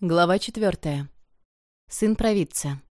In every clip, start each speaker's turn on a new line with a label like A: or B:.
A: Глава четвертая. Сын провидца.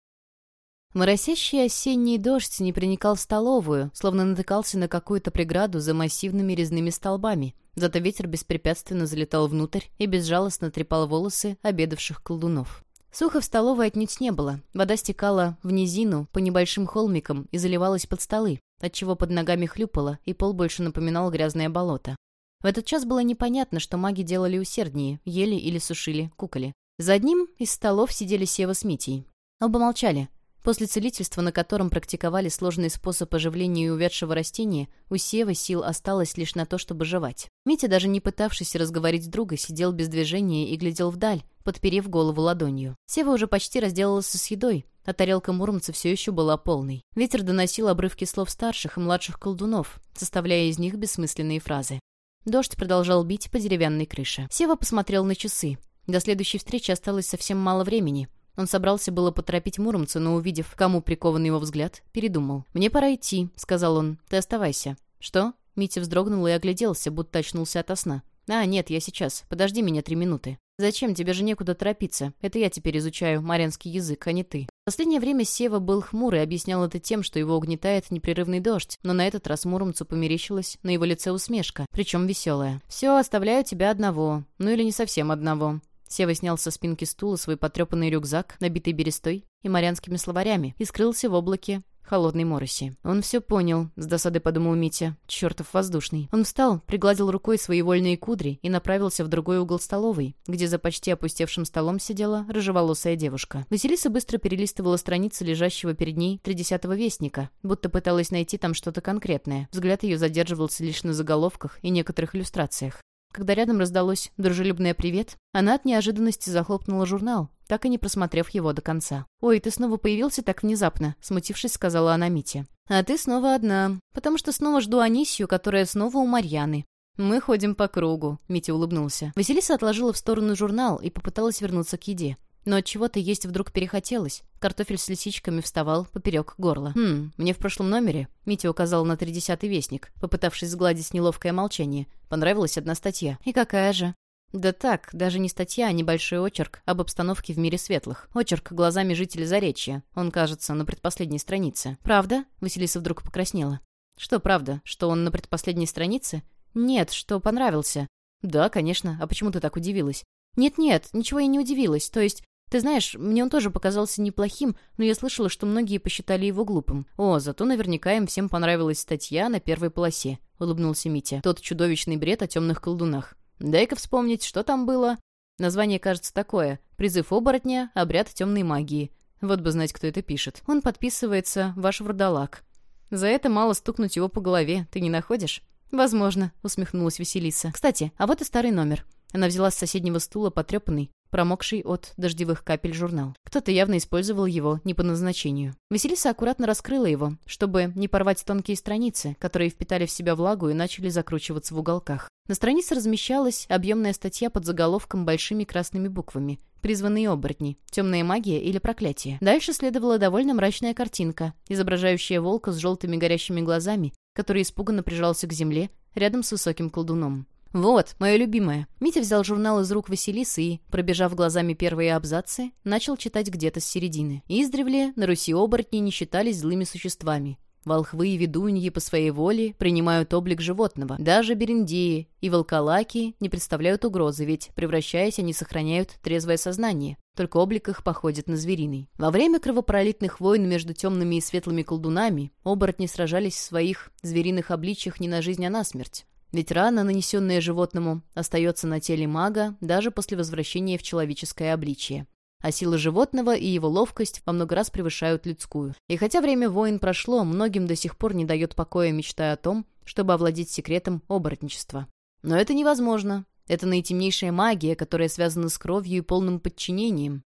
A: Моросящий осенний дождь не проникал в столовую, словно натыкался на какую-то преграду за массивными резными столбами. Зато ветер беспрепятственно залетал внутрь и безжалостно трепал волосы обедавших колдунов. Сухо в столовой отнюдь не было. Вода стекала в низину по небольшим холмикам и заливалась под столы, отчего под ногами хлюпала, и пол больше напоминал грязное болото. В этот час было непонятно, что маги делали усерднее, ели или сушили куколи. За одним из столов сидели Сева с Митей. Оба молчали. После целительства, на котором практиковали сложный способ оживления увядшего растения, у Севы сил осталось лишь на то, чтобы жевать. Митя, даже не пытавшись разговорить с другом, сидел без движения и глядел вдаль, подперев голову ладонью. Сева уже почти разделался с едой, а тарелка Муромца все еще была полной. Ветер доносил обрывки слов старших и младших колдунов, составляя из них бессмысленные фразы. Дождь продолжал бить по деревянной крыше. Сева посмотрел на часы. До следующей встречи осталось совсем мало времени. Он собрался было поторопить Муромца, но, увидев, кому прикован его взгляд, передумал. «Мне пора идти», — сказал он. «Ты оставайся». «Что?» Митя вздрогнул и огляделся, будто очнулся ото сна. «А, нет, я сейчас. Подожди меня три минуты». «Зачем? Тебе же некуда торопиться. Это я теперь изучаю марянский язык, а не ты». В последнее время Сева был хмур и объяснял это тем, что его угнетает непрерывный дождь, но на этот раз Муромцу померещилась на его лице усмешка, причем веселая. «Все, оставляю тебя одного. Ну или не совсем одного. Сева снял со спинки стула свой потрепанный рюкзак, набитый берестой и морянскими словарями, и скрылся в облаке холодной мороси. Он все понял, с досадой подумал Митя. Чертов воздушный. Он встал, пригладил рукой свои вольные кудри и направился в другой угол столовой, где за почти опустевшим столом сидела рыжеволосая девушка. Василиса быстро перелистывала страницы лежащего перед ней тридесятого вестника, будто пыталась найти там что-то конкретное. Взгляд ее задерживался лишь на заголовках и некоторых иллюстрациях. Когда рядом раздалось дружелюбное «привет», она от неожиданности захлопнула журнал, так и не просмотрев его до конца. «Ой, ты снова появился так внезапно», — смутившись, сказала она Мите. «А ты снова одна, потому что снова жду Анисью, которая снова у Марьяны. «Мы ходим по кругу», — Митя улыбнулся. Василиса отложила в сторону журнал и попыталась вернуться к еде. Но от чего то есть вдруг перехотелось. Картофель с лисичками вставал поперек горла. «Хм, мне в прошлом номере...» Митя указал на тридесятый вестник, попытавшись сгладить неловкое молчание. Понравилась одна статья. «И какая же?» Да так, даже не статья, а небольшой очерк об обстановке в мире светлых. Очерк глазами жителя Заречья. Он, кажется, на предпоследней странице. «Правда?» Василиса вдруг покраснела. «Что правда? Что он на предпоследней странице?» «Нет, что понравился». «Да, конечно. А почему ты так удивилась?» «Нет-нет, ничего я не удивилась. То есть, ты знаешь, мне он тоже показался неплохим, но я слышала, что многие посчитали его глупым. О, зато наверняка им всем понравилась статья на первой полосе», — улыбнулся Митя. «Тот чудовищный бред о темных колдунах. Дай-ка вспомнить, что там было». Название кажется такое. «Призыв оборотня. Обряд темной магии». Вот бы знать, кто это пишет. Он подписывается «Ваш вурдалак». За это мало стукнуть его по голове, ты не находишь? «Возможно», — усмехнулась Василиса. «Кстати, а вот и старый номер». Она взяла с соседнего стула потрепанный, промокший от дождевых капель журнал. Кто-то явно использовал его не по назначению. Василиса аккуратно раскрыла его, чтобы не порвать тонкие страницы, которые впитали в себя влагу и начали закручиваться в уголках. На странице размещалась объемная статья под заголовком большими красными буквами «Призванные оборотни. Темная магия или проклятие». Дальше следовала довольно мрачная картинка, изображающая волка с желтыми горящими глазами, который испуганно прижался к земле рядом с высоким колдуном. «Вот, мое любимое». Митя взял журнал из рук Василисы и, пробежав глазами первые абзацы, начал читать где-то с середины. Издревле на Руси оборотни не считались злыми существами. Волхвы и ведуньи по своей воле принимают облик животного. Даже берендеи и волколаки не представляют угрозы, ведь, превращаясь, они сохраняют трезвое сознание. Только облик их походит на звериный. Во время кровопролитных войн между темными и светлыми колдунами оборотни сражались в своих звериных обличьях не на жизнь, а на смерть. Ведь рана, нанесенная животному, остается на теле мага даже после возвращения в человеческое обличие. А сила животного и его ловкость во много раз превышают людскую. И хотя время войн прошло, многим до сих пор не дает покоя мечта о том, чтобы овладеть секретом оборотничества. Но это невозможно. Это наитемнейшая магия, которая связана с кровью и полным подчинением.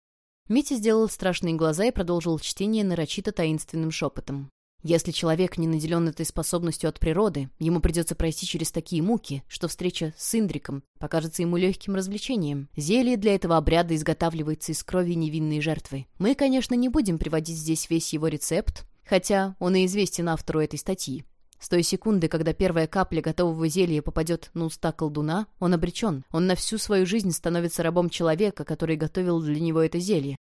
A: Митя сделал страшные глаза и продолжил чтение нарочито таинственным шепотом. Если человек не наделен этой способностью от природы, ему придется пройти через такие муки, что встреча с Индриком покажется ему легким развлечением. Зелье для этого обряда изготавливается из крови невинной жертвы. Мы, конечно, не будем приводить здесь весь его рецепт, хотя он и известен автору этой статьи. С той секунды, когда первая капля готового зелья попадет на уста колдуна, он обречен. Он на всю свою жизнь становится рабом человека, который готовил для него это зелье.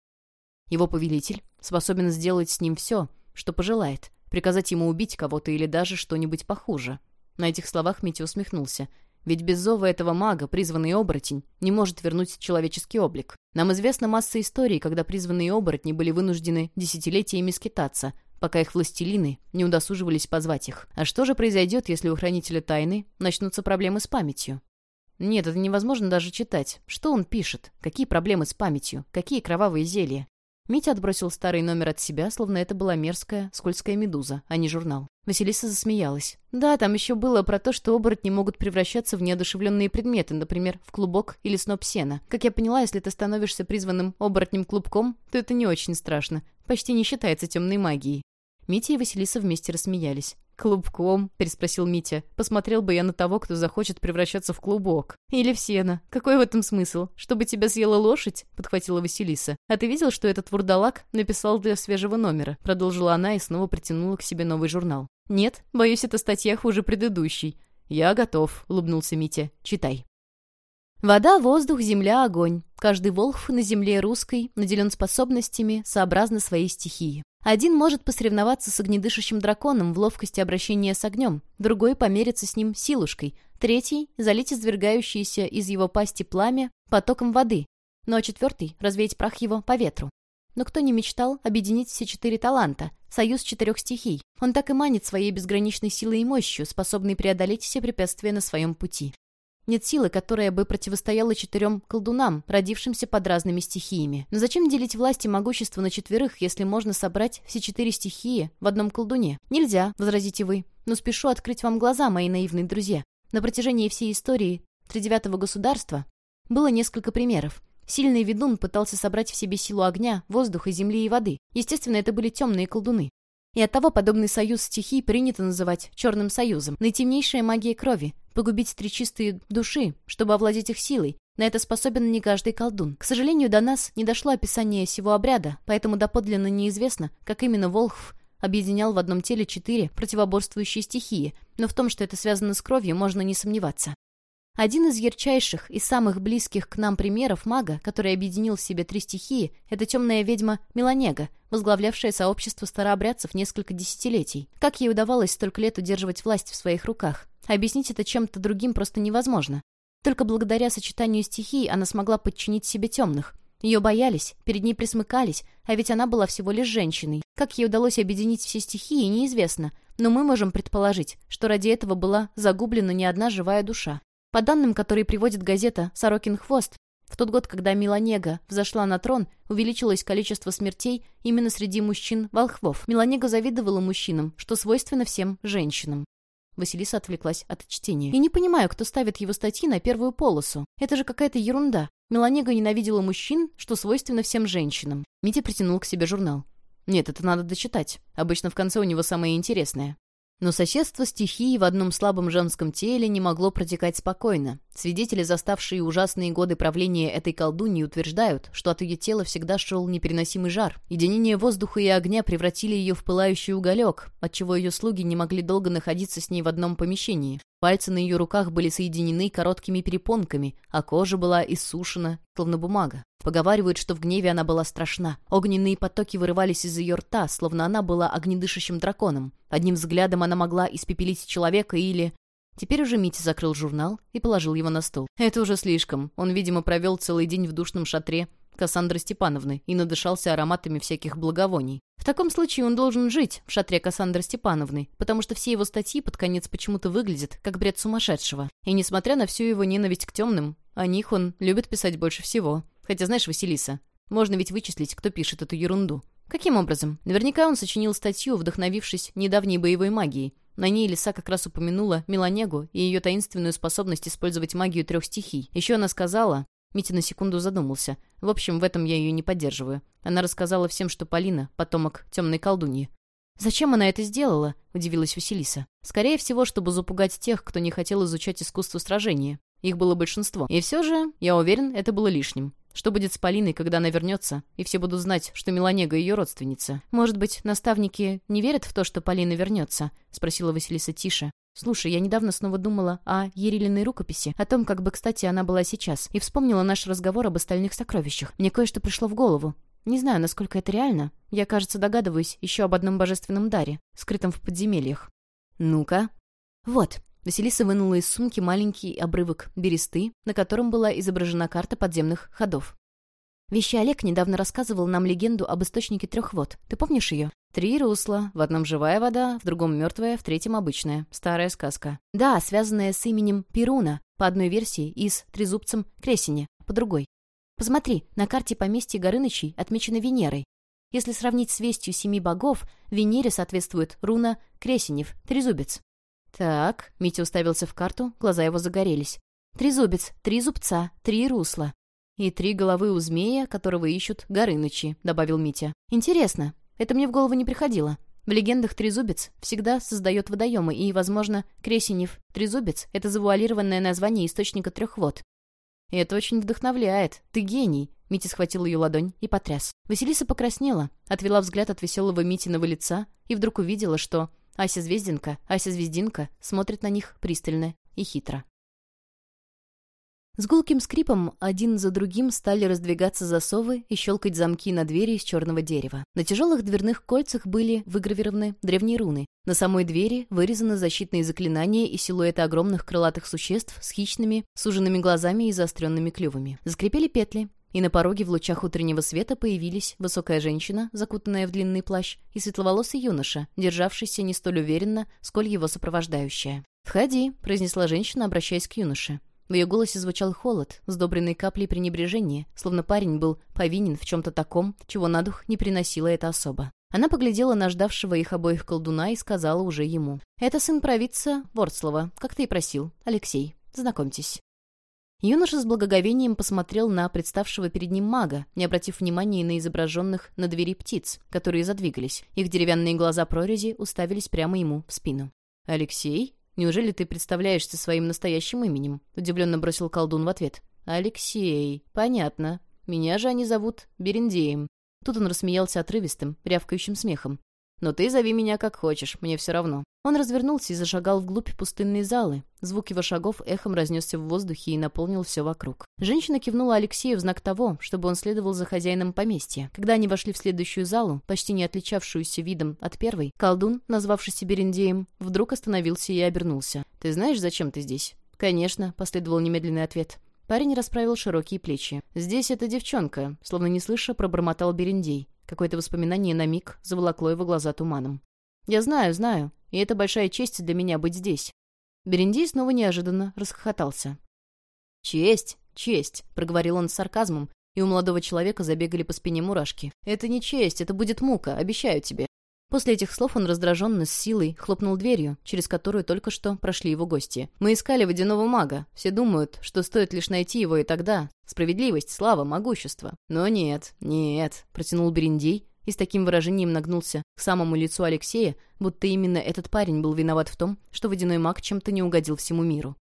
A: Его повелитель способен сделать с ним все, что пожелает, приказать ему убить кого-то или даже что-нибудь похуже. На этих словах Митя усмехнулся. Ведь без зова этого мага призванный оборотень не может вернуть человеческий облик. Нам известна масса историй, когда призванные оборотни были вынуждены десятилетиями скитаться, пока их властелины не удосуживались позвать их. А что же произойдет, если у хранителя тайны начнутся проблемы с памятью? Нет, это невозможно даже читать. Что он пишет? Какие проблемы с памятью? Какие кровавые зелья? Митя отбросил старый номер от себя, словно это была мерзкая, скользкая медуза, а не журнал. Василиса засмеялась. Да, там еще было про то, что оборотни могут превращаться в неодушевленные предметы, например, в клубок или сноп сена. Как я поняла, если ты становишься призванным оборотнем-клубком, то это не очень страшно. Почти не считается темной магией. Митя и Василиса вместе рассмеялись. «Клубком?» — переспросил Митя. «Посмотрел бы я на того, кто захочет превращаться в клубок. Или в сено. Какой в этом смысл? Чтобы тебя съела лошадь?» — подхватила Василиса. «А ты видел, что этот вурдалак написал для свежего номера?» — продолжила она и снова притянула к себе новый журнал. «Нет, боюсь, эта статья хуже предыдущей». «Я готов», — улыбнулся Митя. «Читай». Вода, воздух, земля, огонь. Каждый волхв на земле русской наделен способностями сообразно своей стихии. Один может посоревноваться с огнедышащим драконом в ловкости обращения с огнем, другой помериться с ним силушкой, третий — залить извергающееся из его пасти пламя потоком воды, ну а четвертый — развеять прах его по ветру. Но кто не мечтал объединить все четыре таланта, союз четырех стихий? Он так и манит своей безграничной силой и мощью, способной преодолеть все препятствия на своем пути. Нет силы, которая бы противостояла четырем колдунам, родившимся под разными стихиями. Но зачем делить власть и могущество на четверых, если можно собрать все четыре стихии в одном колдуне? Нельзя, возразите вы. Но спешу открыть вам глаза, мои наивные друзья. На протяжении всей истории тридевятого государства было несколько примеров. Сильный ведун пытался собрать в себе силу огня, воздуха, земли и воды. Естественно, это были темные колдуны. И оттого подобный союз стихий принято называть Черным Союзом. Наитемнейшая магия крови, погубить три чистые души, чтобы овладеть их силой. На это способен не каждый колдун. К сожалению, до нас не дошло описание сего обряда, поэтому доподлинно неизвестно, как именно Волхв объединял в одном теле четыре противоборствующие стихии, но в том, что это связано с кровью, можно не сомневаться. Один из ярчайших и самых близких к нам примеров мага, который объединил в себе три стихии, это темная ведьма Меланега, возглавлявшая сообщество старообрядцев несколько десятилетий. Как ей удавалось столько лет удерживать власть в своих руках? Объяснить это чем-то другим просто невозможно. Только благодаря сочетанию стихий она смогла подчинить себе темных. Ее боялись, перед ней присмыкались, а ведь она была всего лишь женщиной. Как ей удалось объединить все стихии, неизвестно, но мы можем предположить, что ради этого была загублена не одна живая душа. По данным, которые приводит газета «Сорокин хвост», в тот год, когда Меланега взошла на трон, увеличилось количество смертей именно среди мужчин-волхвов. Меланега завидовала мужчинам, что свойственно всем женщинам. Василиса отвлеклась от чтения. «И не понимаю, кто ставит его статьи на первую полосу. Это же какая-то ерунда. Меланега ненавидела мужчин, что свойственно всем женщинам». Митя притянул к себе журнал. «Нет, это надо дочитать. Обычно в конце у него самое интересное». Но соседство стихии в одном слабом женском теле не могло протекать спокойно. Свидетели, заставшие ужасные годы правления этой колдуньи, утверждают, что от ее тела всегда шел непереносимый жар. Единение воздуха и огня превратили ее в пылающий уголек, отчего ее слуги не могли долго находиться с ней в одном помещении. Пальцы на ее руках были соединены короткими перепонками, а кожа была иссушена, словно бумага. Поговаривают, что в гневе она была страшна. Огненные потоки вырывались из ее рта, словно она была огнедышащим драконом. Одним взглядом она могла испепелить человека или... Теперь уже Митя закрыл журнал и положил его на стол. Это уже слишком. Он, видимо, провел целый день в душном шатре Кассандры Степановны и надышался ароматами всяких благовоний. В таком случае он должен жить в шатре Кассандры Степановны, потому что все его статьи под конец почему-то выглядят как бред сумасшедшего. И несмотря на всю его ненависть к темным, о них он любит писать больше всего. Хотя, знаешь, Василиса, можно ведь вычислить, кто пишет эту ерунду. Каким образом? Наверняка он сочинил статью, вдохновившись недавней боевой магией. На ней Лиса как раз упомянула Меланегу и ее таинственную способность использовать магию трех стихий. Еще она сказала... Митя на секунду задумался. В общем, в этом я ее не поддерживаю. Она рассказала всем, что Полина — потомок темной колдуньи. «Зачем она это сделала?» — удивилась Василиса. «Скорее всего, чтобы запугать тех, кто не хотел изучать искусство сражения. Их было большинство. И все же, я уверен, это было лишним. Что будет с Полиной, когда она вернется, и все будут знать, что Меланега ее родственница? Может быть, наставники не верят в то, что Полина вернется?» — спросила Василиса тише. «Слушай, я недавно снова думала о Ерилиной рукописи, о том, как бы, кстати, она была сейчас, и вспомнила наш разговор об остальных сокровищах. Мне кое-что пришло в голову. Не знаю, насколько это реально. Я, кажется, догадываюсь еще об одном божественном даре, скрытом в подземельях. Ну-ка. Вот. Василиса вынула из сумки маленький обрывок бересты, на котором была изображена карта подземных ходов. Вещи Олег недавно рассказывал нам легенду об источнике трех вод. Ты помнишь ее? Три русла. В одном живая вода, в другом мертвая, в третьем обычная. Старая сказка. Да, связанная с именем Перуна, по одной версии, и с трезубцем Кресине, по другой. Посмотри, на карте поместья Горынычей отмечено Венерой. Если сравнить с вестью семи богов, Венере соответствует руна Кресенев, трезубец. Так, Митя уставился в карту, глаза его загорелись. Трезубец, три зубца, три русла. И три головы у змея, которого ищут Горынычи, добавил Митя. Интересно, это мне в голову не приходило. В легендах трезубец всегда создает водоемы, и, возможно, Кресенев трезубец — это завуалированное название источника трех вод. И это очень вдохновляет. Ты гений!» Митя схватил ее ладонь и потряс. Василиса покраснела, отвела взгляд от веселого Митиного лица и вдруг увидела, что Ася Звездинка, Ася Звездинка смотрит на них пристально и хитро. С гулким скрипом один за другим стали раздвигаться засовы и щелкать замки на двери из черного дерева. На тяжелых дверных кольцах были выгравированы древние руны. На самой двери вырезаны защитные заклинания и силуэты огромных крылатых существ с хищными, суженными глазами и заостренными клювами. Заскрипели петли, и на пороге в лучах утреннего света появились высокая женщина, закутанная в длинный плащ, и светловолосый юноша, державшийся не столь уверенно, сколь его сопровождающая. «Входи», — произнесла женщина, обращаясь к юноше. В ее голосе звучал холод, сдобренный каплей пренебрежения, словно парень был повинен в чем-то таком, чего на дух не приносила эта особа. Она поглядела на ждавшего их обоих колдуна и сказала уже ему. «Это сын провидца Вордслова, как ты и просил. Алексей, знакомьтесь». Юноша с благоговением посмотрел на представшего перед ним мага, не обратив внимания на изображенных на двери птиц, которые задвигались. Их деревянные глаза прорези уставились прямо ему в спину. «Алексей?» Неужели ты представляешься своим настоящим именем?» — удивленно бросил колдун в ответ. «Алексей. Понятно. Меня же они зовут Берендеем». Тут он рассмеялся отрывистым, рявкающим смехом. Но ты зови меня как хочешь, мне все равно». Он развернулся и зашагал вглубь пустынной залы. Звук его шагов эхом разнесся в воздухе и наполнил все вокруг. Женщина кивнула Алексею в знак того, чтобы он следовал за хозяином поместья. Когда они вошли в следующую залу, почти не отличавшуюся видом от первой, колдун, назвавшийся Берендеем, вдруг остановился и обернулся. «Ты знаешь, зачем ты здесь?» «Конечно», — последовал немедленный ответ. Парень расправил широкие плечи. «Здесь эта девчонка», словно не слыша, пробормотал Берендей. Какое-то воспоминание на миг заволокло его глаза туманом. «Я знаю, знаю, и это большая честь для меня быть здесь». Берендей снова неожиданно расхохотался. «Честь, честь», — проговорил он с сарказмом, и у молодого человека забегали по спине мурашки. «Это не честь, это будет мука, обещаю тебе. После этих слов он раздраженно с силой хлопнул дверью, через которую только что прошли его гости. «Мы искали водяного мага. Все думают, что стоит лишь найти его, и тогда... Справедливость, слава, могущество. Но нет, нет», — протянул Берендей и с таким выражением нагнулся к самому лицу Алексея, будто именно этот парень был виноват в том, что водяной маг чем-то не угодил всему миру.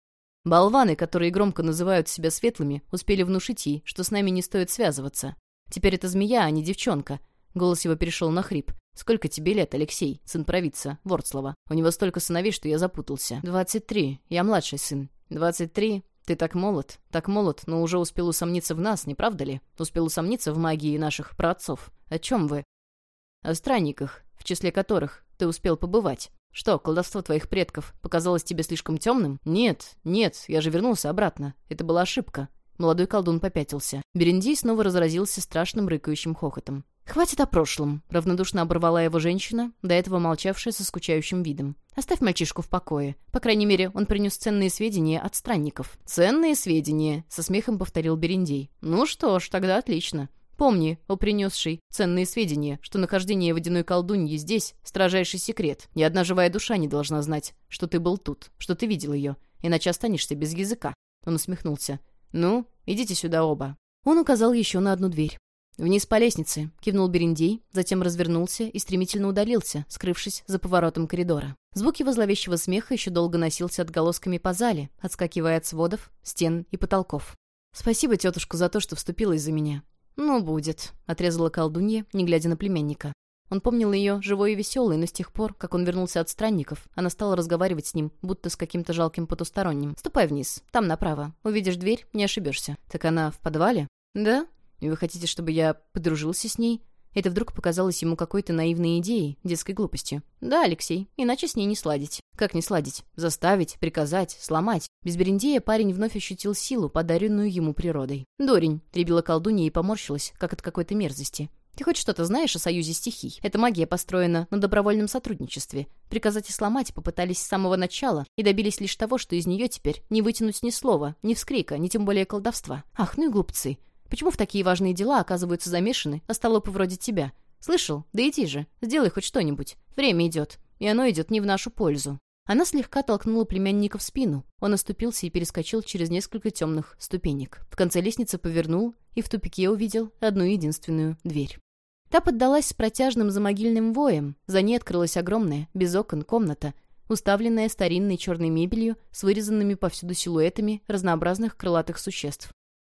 A: Болваны, которые громко называют себя светлыми, успели внушить ей, что с нами не стоит связываться. Теперь это змея, а не девчонка. Голос его перешел на хрип. «Сколько тебе лет, Алексей, сын провидца, Вордслава? У него столько сыновей, что я запутался». «Двадцать три. Я младший сын». «Двадцать три? Ты так молод, так молод, но уже успел усомниться в нас, не правда ли? Успел усомниться в магии наших праотцов. О чем вы?» «О странниках, в числе которых ты успел побывать. Что, колдовство твоих предков показалось тебе слишком темным? Нет, нет, я же вернулся обратно. Это была ошибка». Молодой колдун попятился. Берендей снова разразился страшным рыкающим хохотом. «Хватит о прошлом», — равнодушно оборвала его женщина, до этого молчавшая со скучающим видом. «Оставь мальчишку в покое. По крайней мере, он принес ценные сведения от странников». «Ценные сведения», — со смехом повторил Берендей. «Ну что ж, тогда отлично. Помни, о принесший ценные сведения, что нахождение водяной колдуньи здесь — строжайший секрет. Ни одна живая душа не должна знать, что ты был тут, что ты видел ее, иначе останешься без языка». Он усмехнулся. «Ну, идите сюда оба». Он указал еще на одну дверь. «Вниз по лестнице», — кивнул Берендей, затем развернулся и стремительно удалился, скрывшись за поворотом коридора. Звук его зловещего смеха еще долго носился отголосками по зале, отскакивая от сводов, стен и потолков. «Спасибо, тетушка, за то, что вступилась за меня». «Ну, будет», — отрезала колдунья, не глядя на племянника. Он помнил ее живой и веселой, но с тех пор, как он вернулся от странников, она стала разговаривать с ним, будто с каким-то жалким потусторонним. «Ступай вниз, там направо. Увидишь дверь, не ошибешься». «Так она в подвале?» «Да? Вы хотите, чтобы я подружился с ней?» Это вдруг показалось ему какой-то наивной идеей, детской глупостью. «Да, Алексей, иначе с ней не сладить». «Как не сладить? Заставить, приказать, сломать». Без Берендея парень вновь ощутил силу, подаренную ему природой. «Дорень», — перебила колдунья и поморщилась, как от какой-то мерзости. Ты хоть что-то знаешь о союзе стихий? Эта магия построена на добровольном сотрудничестве. Приказать и сломать попытались с самого начала и добились лишь того, что из нее теперь не вытянуть ни слова, ни вскрика, ни тем более колдовства. Ах, ну и глупцы. Почему в такие важные дела оказываются замешаны остолопы вроде тебя? Слышал? Да иди же, сделай хоть что-нибудь. Время идет. И оно идет не в нашу пользу. Она слегка толкнула племянника в спину. Он оступился и перескочил через несколько темных ступенек. В конце лестницы повернул и в тупике увидел одну единственную дверь. Та поддалась с протяжным замогильным воем. За ней открылась огромная, без окон, комната, уставленная старинной черной мебелью с вырезанными повсюду силуэтами разнообразных крылатых существ.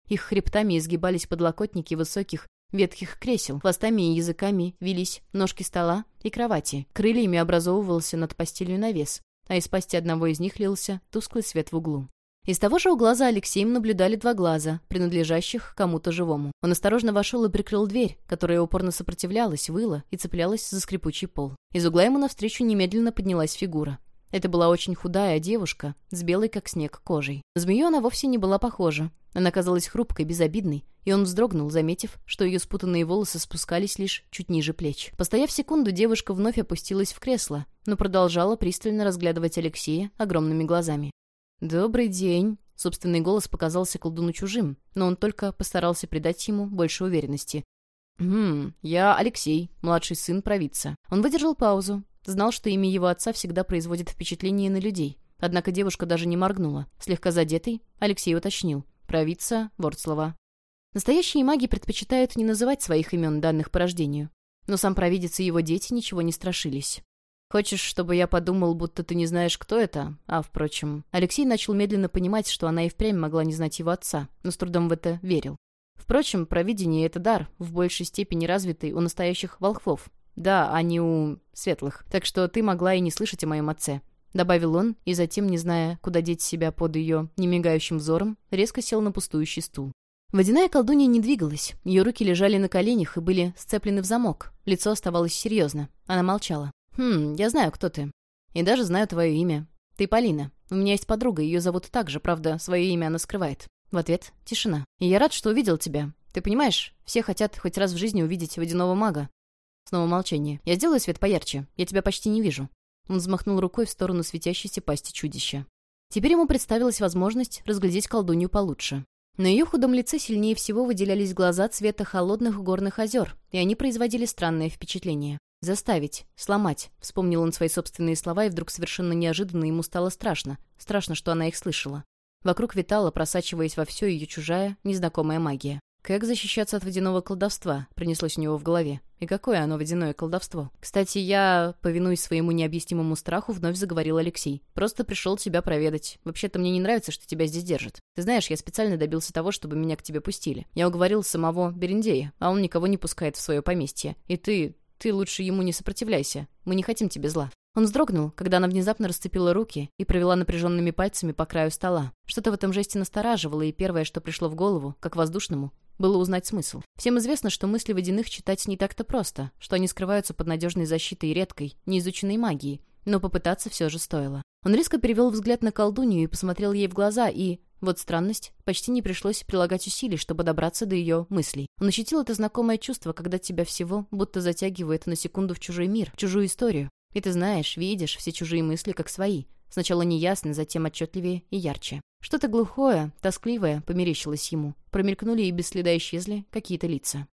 A: Их хребтами изгибались подлокотники высоких, ветхих кресел, хвостами и языками велись ножки стола и кровати. Крыльями образовывался над постелью навес, а из пасти одного из них лился тусклый свет в углу. Из того же угла за Алексеем наблюдали два глаза, принадлежащих кому-то живому. Он осторожно вошел и прикрыл дверь, которая упорно сопротивлялась, выла и цеплялась за скрипучий пол. Из угла ему навстречу немедленно поднялась фигура. Это была очень худая девушка, с белой как снег кожей. На змею она вовсе не была похожа. Она казалась хрупкой, безобидной, и он вздрогнул, заметив, что ее спутанные волосы спускались лишь чуть ниже плеч. Постояв секунду, девушка вновь опустилась в кресло, но продолжала пристально разглядывать Алексея огромными глазами. «Добрый день!» Собственный голос показался колдуну чужим, но он только постарался придать ему больше уверенности. «Хм, я Алексей, младший сын провидца». Он выдержал паузу. Знал, что имя его отца всегда производит впечатление на людей. Однако девушка даже не моргнула. Слегка задетый, Алексей уточнил. Провидца, Вордслова. Настоящие маги предпочитают не называть своих имен, данных по рождению. Но сам провидец и его дети ничего не страшились. Хочешь, чтобы я подумал, будто ты не знаешь, кто это? А, впрочем...» Алексей начал медленно понимать, что она и впрямь могла не знать его отца, но с трудом в это верил. Впрочем, провидение — это дар, в большей степени развитый у настоящих волхвов. Да, а не у светлых. Так что ты могла и не слышать о моем отце. Добавил он, и затем, не зная, куда деть себя под ее немигающим взором, резко сел на пустующий стул. Водяная колдунья не двигалась. Ее руки лежали на коленях и были сцеплены в замок. Лицо оставалось серьезно. Она молчала. «Хм, я знаю, кто ты. И даже знаю твое имя. Ты Полина. У меня есть подруга, ее зовут так же, правда, свое имя она скрывает». В ответ — тишина. «И я рад, что увидел тебя. Ты понимаешь, все хотят хоть раз в жизни увидеть водяного мага». Снова молчание. «Я сделаю свет поярче. Я тебя почти не вижу». Он взмахнул рукой в сторону светящейся пасти чудища. Теперь ему представилась возможность разглядеть колдунью получше. На ее худом лице сильнее всего выделялись глаза цвета холодных горных озер, и они производили странное впечатление. «Заставить, сломать», — вспомнил он свои собственные слова, и вдруг совершенно неожиданно ему стало страшно. Страшно, что она их слышала. Вокруг витала, просачиваясь во все ее чужая, незнакомая магия. «Как защищаться от водяного колдовства?» — принеслось у него в голове. «И какое оно водяное колдовство?» «Кстати, я, повинуясь своему необъяснимому страху, вновь заговорил Алексей. Просто пришел тебя проведать. Вообще-то мне не нравится, что тебя здесь держат. Ты знаешь, я специально добился того, чтобы меня к тебе пустили. Я уговорил самого Берендея, а он никого не пускает в свое поместье. И ты, ты лучше ему не сопротивляйся. Мы не хотим тебе зла». Он вздрогнул, когда она внезапно расцепила руки и провела напряженными пальцами по краю стола. Что-то в этом жесте настораживало, и первое, что пришло в голову, как воздушному, было узнать смысл. Всем известно, что мысли водяных читать не так-то просто, что они скрываются под надежной защитой и редкой, неизученной магией, но попытаться все же стоило. Он резко перевел взгляд на колдунью и посмотрел ей в глаза, и, вот странность, почти не пришлось прилагать усилий, чтобы добраться до ее мыслей. Он ощутил это знакомое чувство, когда тебя всего будто затягивает на секунду в чужой мир, в чужую историю. И ты знаешь, видишь все чужие мысли как свои. Сначала неясно, затем отчетливее и ярче. Что-то глухое, тоскливое померещилось ему. Промелькнули и без следа исчезли какие-то лица.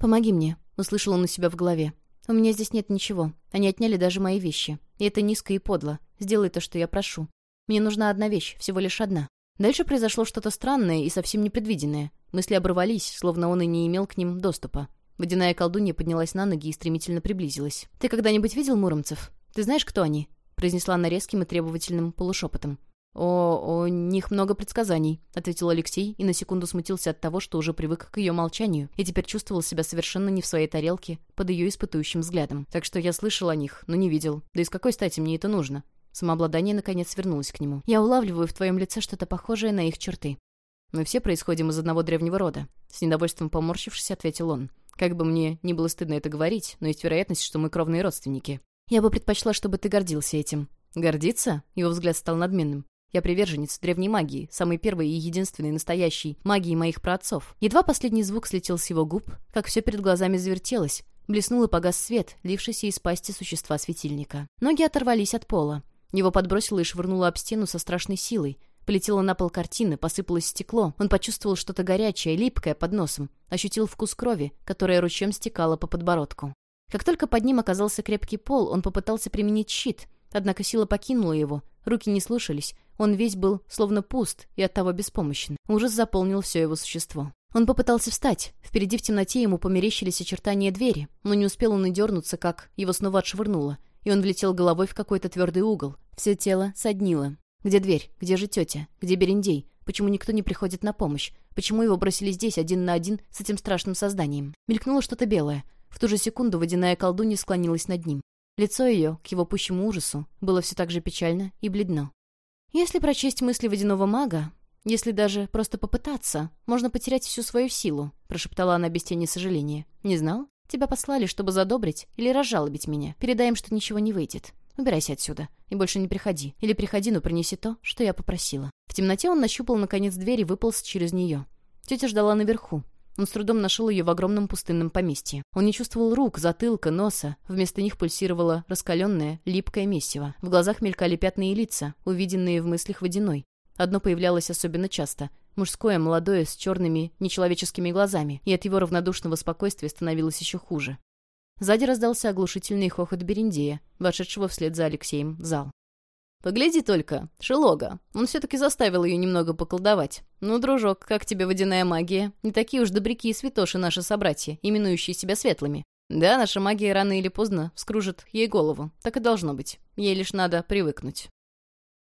A: «Помоги мне», — услышал он у себя в голове. «У меня здесь нет ничего. Они отняли даже мои вещи. И это низко и подло. Сделай то, что я прошу. Мне нужна одна вещь, всего лишь одна. Дальше произошло что-то странное и совсем непредвиденное. Мысли оборвались, словно он и не имел к ним доступа. Водяная колдунья поднялась на ноги и стремительно приблизилась. «Ты когда-нибудь видел муромцев? Ты знаешь, кто они?» Произнесла она резким и требовательным полушепотом. «О, у них много предсказаний», — ответил Алексей и на секунду смутился от того, что уже привык к ее молчанию и теперь чувствовал себя совершенно не в своей тарелке под ее испытующим взглядом. «Так что я слышал о них, но не видел. Да и с какой стати мне это нужно?» Самообладание, наконец, вернулось к нему. «Я улавливаю в твоем лице что-то похожее на их черты. Мы все происходим из одного древнего рода», — с недовольством поморщившись, ответил он. «Как бы мне не было стыдно это говорить, но есть вероятность, что мы кровные родственники. Я бы предпочла, чтобы ты гордился этим». «Гордиться?» — его взгляд стал надменным. Я приверженец древней магии, самой первой и единственной настоящей магии моих праотцов. Едва последний звук слетел с его губ, как все перед глазами завертелось, блеснул и погас свет, лившийся из пасти существа светильника. Ноги оторвались от пола. Его подбросило и швырнуло об стену со страшной силой. Полетела на пол картина, посыпалось стекло. Он почувствовал что-то горячее, липкое под носом. Ощутил вкус крови, которая ручьем стекала по подбородку. Как только под ним оказался крепкий пол, он попытался применить щит, однако сила покинула его, руки не слушались, он весь был словно пуст и оттого беспомощен. Ужас заполнил все его существо. Он попытался встать. Впереди в темноте ему померещились очертания двери, но не успел он и дернуться, как его снова отшвырнуло, и он влетел головой в какой-то твердый угол. Все тело соднило. Где дверь? Где же тетя? Где Берендей? Почему никто не приходит на помощь? Почему его бросили здесь один на один с этим страшным созданием? Мелькнуло что-то белое. В ту же секунду водяная колдунья склонилась над ним. Лицо ее, к его пущему ужасу, было все так же печально и бледно. Если прочесть мысли водяного мага, если даже просто попытаться, можно потерять всю свою силу», — прошептала она без тени сожаления. «Не знал? Тебя послали, чтобы задобрить или разжалобить меня. Передай им, что ничего не выйдет. Убирайся отсюда и больше не приходи. Или приходи, но принеси то, что я попросила». В темноте он нащупал, наконец, дверь и выполз через нее. Тетя ждала наверху. Он с трудом нашел ее в огромном пустынном поместье. Он не чувствовал рук, затылка, носа. Вместо них пульсировало раскаленное, липкое месиво. В глазах мелькали пятна и лица, увиденные в мыслях водяной. Одно появлялось особенно часто. Мужское, молодое, с черными, нечеловеческими глазами. И от его равнодушного спокойствия становилось еще хуже. Сзади раздался оглушительный хохот Берендея, вошедшего вслед за Алексеем в зал. «Погляди только, Шелога. Он все-таки заставил ее немного поколдовать. Ну, дружок, как тебе водяная магия? Не такие уж добряки и святоши наши собратья, именующие себя светлыми. Да, наша магия рано или поздно вскружит ей голову. Так и должно быть. Ей лишь надо привыкнуть».